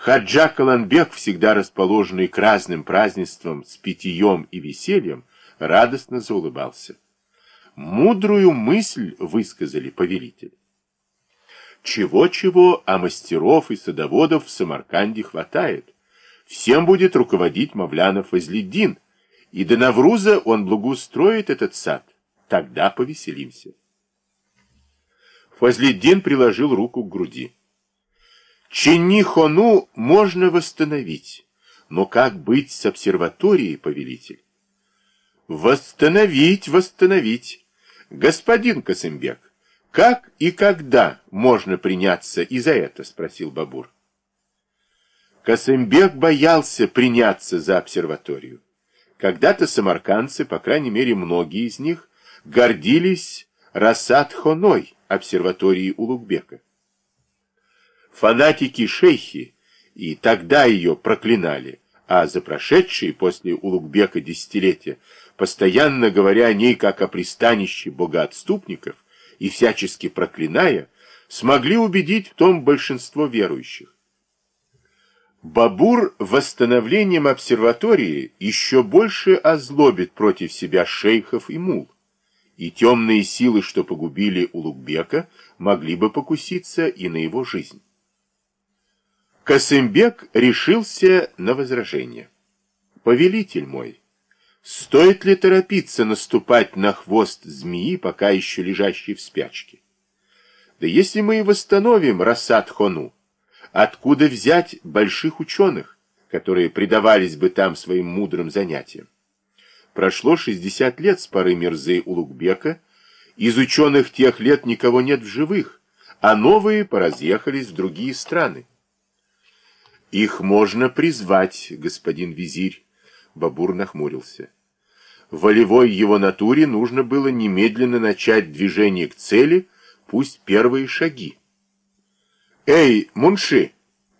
Хаджа Каланбек, всегда расположенный к разным празднествам с питьем и весельем, радостно заулыбался. Мудрую мысль высказали повелитель. Чего-чего, а мастеров и садоводов в Самарканде хватает. Всем будет руководить Мавлянов Возледдин, и до Навруза он благоустроит этот сад. Тогда повеселимся. Фазледдин приложил руку к груди. Чинни-Хону можно восстановить, но как быть с обсерваторией, повелитель? Восстановить, восстановить. Господин Косымбек, как и когда можно приняться и за это, спросил Бабур. Косымбек боялся приняться за обсерваторию. Когда-то самаркандцы, по крайней мере многие из них, гордились Расад-Хоной, обсерватории Улугбека. Фанатики-шейхи и тогда ее проклинали, а за прошедшие после Улугбека десятилетия, постоянно говоря о ней как о пристанище богоотступников и всячески проклиная, смогли убедить в том большинство верующих. Бабур восстановлением обсерватории еще больше озлобит против себя шейхов и мул, и темные силы, что погубили Улугбека, могли бы покуситься и на его жизнь. Касымбек решился на возражение. «Повелитель мой, стоит ли торопиться наступать на хвост змеи, пока еще лежащей в спячке? Да если мы и восстановим Рассад-Хону, Откуда взять больших ученых, которые предавались бы там своим мудрым занятиям? Прошло 60 лет с поры Мирзы Улугбека, из ученых тех лет никого нет в живых, а новые поразъехались в другие страны. Их можно призвать, господин визирь, Бабур нахмурился. Волевой его натуре нужно было немедленно начать движение к цели, пусть первые шаги. «Эй, Мунши!»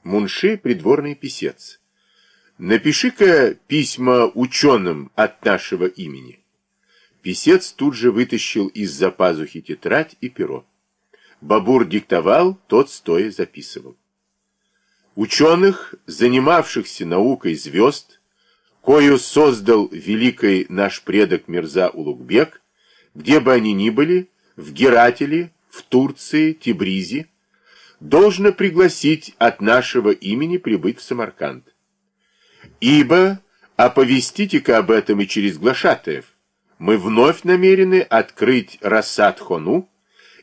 Мунши — придворный писец. «Напиши-ка письма ученым от нашего имени». Писец тут же вытащил из-за пазухи тетрадь и перо. Бабур диктовал, тот стоя записывал. Ученых, занимавшихся наукой звезд, кою создал великий наш предок Мирза Улугбек, где бы они ни были, в Герателе, в Турции, Тибризе, должно пригласить от нашего имени прибыть в Самарканд. Ибо, оповестите-ка об этом и через глашатаев, мы вновь намерены открыть Рассад-Хону,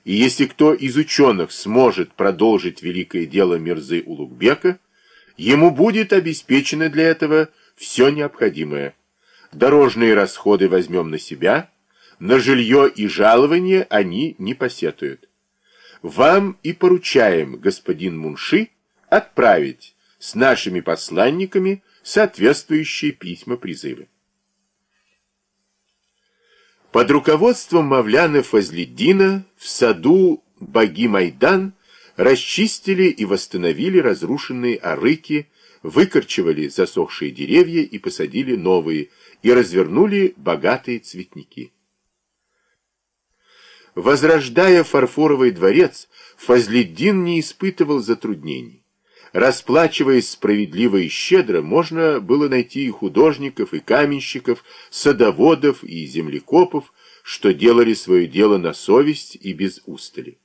и если кто из ученых сможет продолжить великое дело Мирзы Улугбека, ему будет обеспечено для этого все необходимое. Дорожные расходы возьмем на себя, на жилье и жалование они не посетуют вам и поручаем, господин Мунши, отправить с нашими посланниками соответствующие письма призывы. Под руководством Мавляна Фазлиддина в саду Баги-Майдан расчистили и восстановили разрушенные арыки, выкорчевали засохшие деревья и посадили новые, и развернули богатые цветники. Возрождая фарфоровый дворец, Фазлиддин не испытывал затруднений. Расплачиваясь справедливо и щедро, можно было найти и художников, и каменщиков, садоводов, и землекопов, что делали свое дело на совесть и без устали.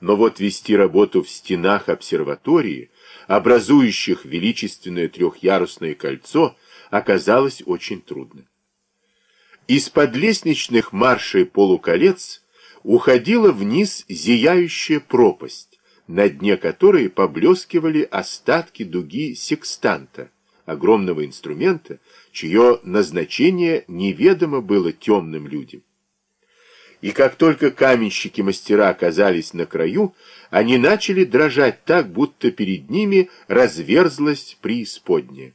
Но вот вести работу в стенах обсерватории, образующих величественное трехъярусное кольцо, оказалось очень трудно. Из-под лестничных маршей полуколец уходила вниз зияющая пропасть, на дне которой поблескивали остатки дуги секстанта, огромного инструмента, чье назначение неведомо было темным людям. И как только каменщики-мастера оказались на краю, они начали дрожать так, будто перед ними разверзлась преисподняя.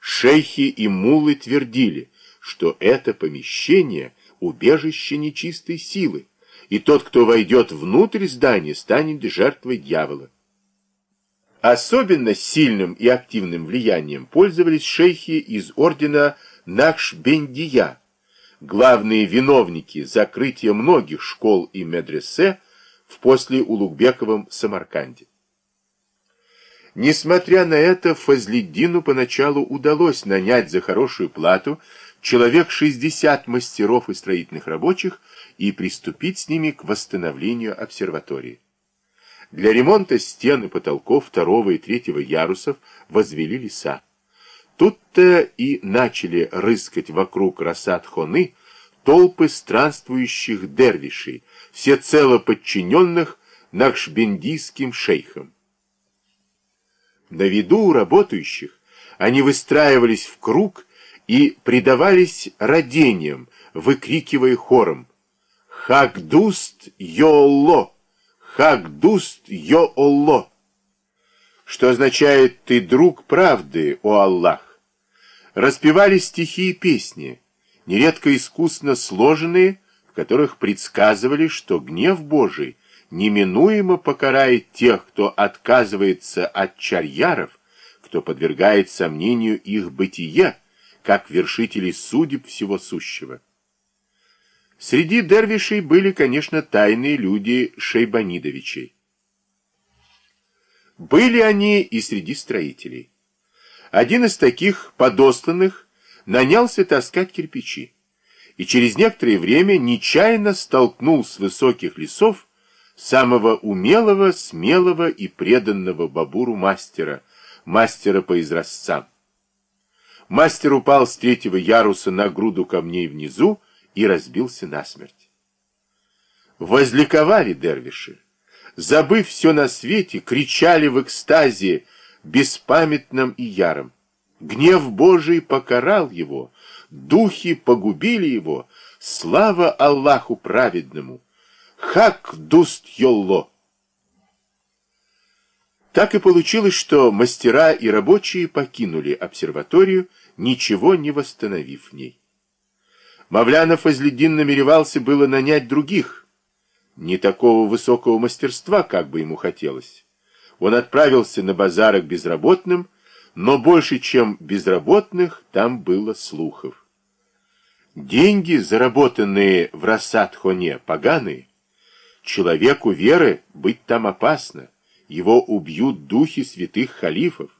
Шейхи и мулы твердили, что это помещение – убежище нечистой силы, и тот, кто войдет внутрь здания, станет жертвой дьявола. Особенно сильным и активным влиянием пользовались шейхи из ордена Нахшбендия, главные виновники закрытия многих школ и медресе в после Улугбековом Самарканде. Несмотря на это, Фазлиддину поначалу удалось нанять за хорошую плату человек 60 мастеров и строительных рабочих и приступить с ними к восстановлению обсерватории. Для ремонта стен и потолков второго и третьего ярусов возвели леса. Тут-то и начали рыскать вокруг Расад-Хоны толпы странствующих дервишей, всецело подчиненных нахшбендийским шейхам. На виду у работающих они выстраивались в круг и предавались родениям, выкрикивая хором «Хагдуст Йолло! Хагдуст Йолло!» что означает «ты друг правды, о Аллах». Распевали стихи и песни, нередко искусно сложенные, в которых предсказывали, что гнев Божий неминуемо покарает тех, кто отказывается от чарьяров, кто подвергает сомнению их бытие, как вершителей судеб всего сущего. Среди дервишей были, конечно, тайные люди Шейбанидовичей. Были они и среди строителей. Один из таких подосланных нанялся таскать кирпичи, и через некоторое время нечаянно столкнул с высоких лесов самого умелого, смелого и преданного Бабуру мастера, мастера по изразцам. Мастер упал с третьего яруса на груду камней внизу и разбился насмерть. Возликовали дервиши. Забыв все на свете, кричали в экстазе, беспамятном и яром. Гнев Божий покарал его, духи погубили его, слава Аллаху праведному! Хак дуст йолло! Так и получилось, что мастера и рабочие покинули обсерваторию, ничего не восстановив в ней. Мавлянов Азледин намеревался было нанять других, не такого высокого мастерства, как бы ему хотелось. Он отправился на базары к безработным, но больше, чем безработных, там было слухов. Деньги, заработанные в Рассадхоне, поганые, Человеку веры быть там опасно. Его убьют духи святых халифов.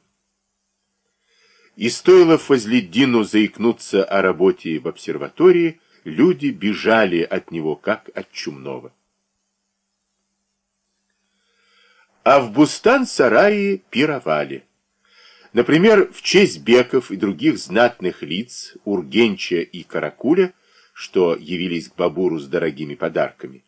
И стоило Фазлиддину заикнуться о работе в обсерватории, люди бежали от него, как от чумного. А в Бустан-сарае пировали. Например, в честь беков и других знатных лиц, Ургенча и Каракуля, что явились к Бабуру с дорогими подарками.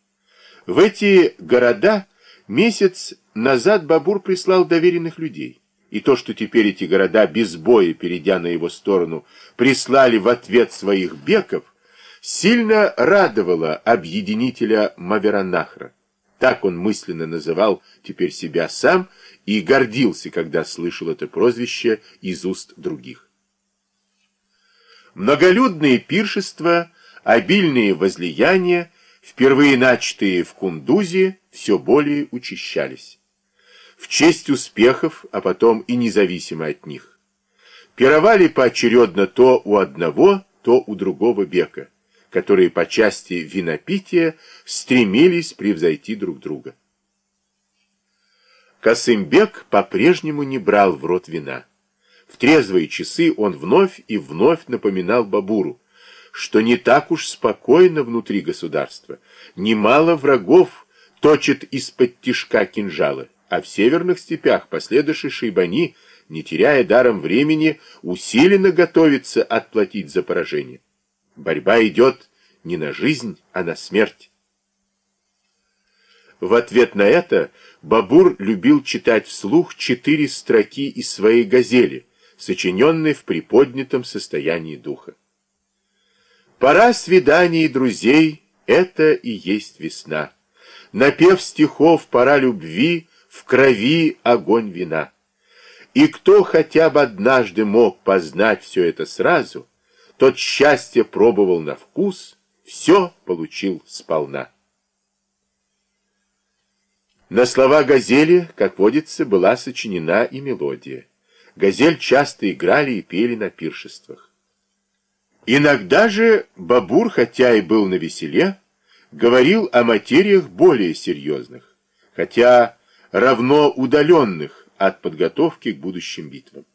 В эти города месяц назад Бабур прислал доверенных людей. И то, что теперь эти города, без боя перейдя на его сторону, прислали в ответ своих беков, сильно радовало объединителя Маверанахра. Так он мысленно называл теперь себя сам и гордился, когда слышал это прозвище из уст других. Многолюдные пиршества, обильные возлияния, впервые начатые в Кундузе, все более учащались. В честь успехов, а потом и независимо от них. Пировали поочередно то у одного, то у другого бека, которые по части винопития стремились превзойти друг друга. Касымбек по-прежнему не брал в рот вина. В трезвые часы он вновь и вновь напоминал Бабуру, что не так уж спокойно внутри государства. Немало врагов точат из-под тишка кинжалы, а в северных степях последующие шейбани, не теряя даром времени, усиленно готовится отплатить за поражение. Борьба идет не на жизнь, а на смерть. В ответ на это Бабур любил читать вслух четыре строки из своей газели, сочиненной в приподнятом состоянии духа. Пора свиданий друзей, это и есть весна. Напев стихов пора любви, в крови огонь вина. И кто хотя бы однажды мог познать все это сразу, тот счастье пробовал на вкус, все получил сполна. На слова газели, как водится, была сочинена и мелодия. Газель часто играли и пели на пиршествах. Иногда же Бабур, хотя и был на веселе, говорил о материях более серьезных, хотя равно удаленных от подготовки к будущим битвам.